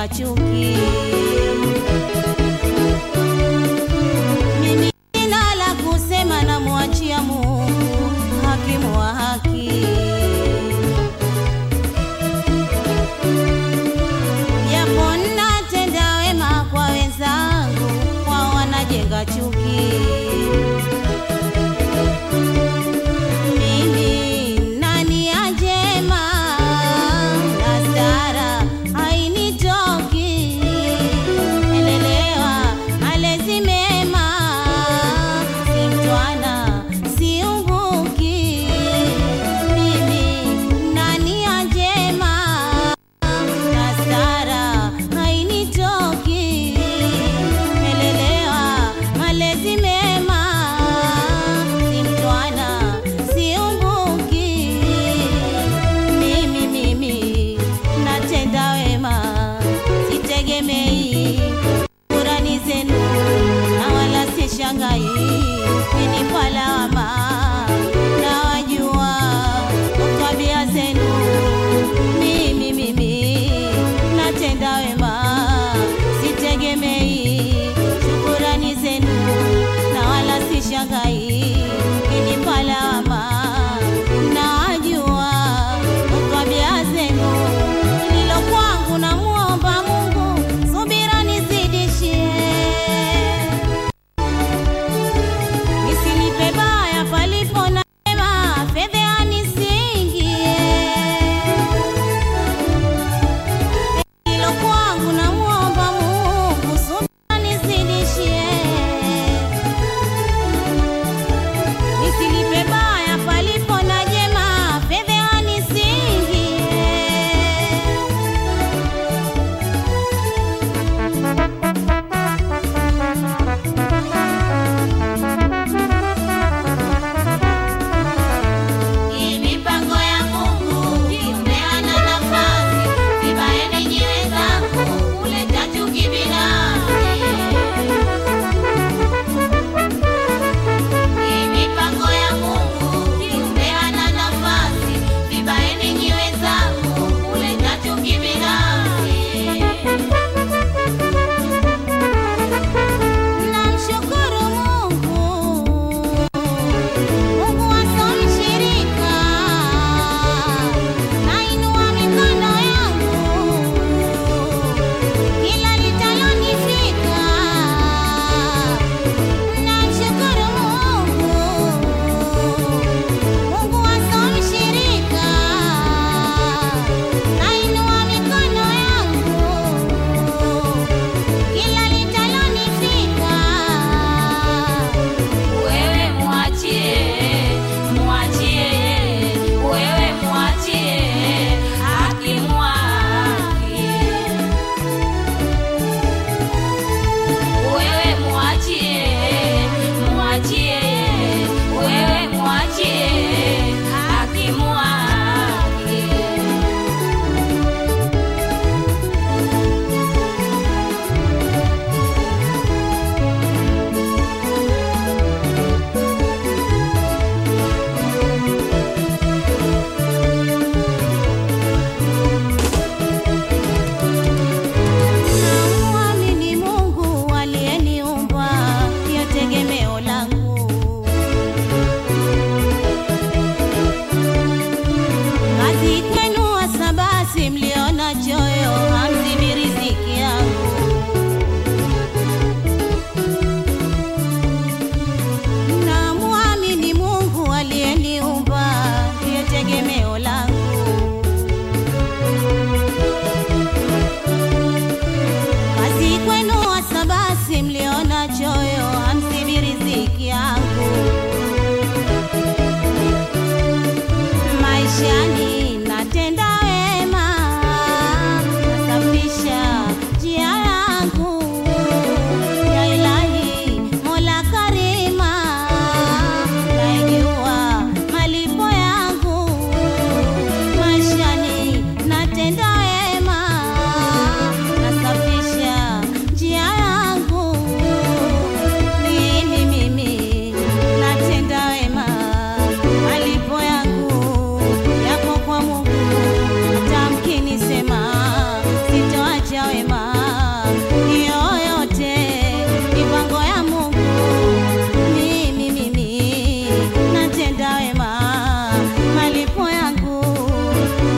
wanajenga natenda wema, sitegemei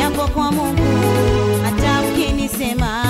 yako kwa Mungu hata ukinisema